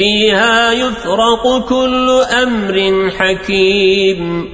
فيها يفرق كل أمر حكيم.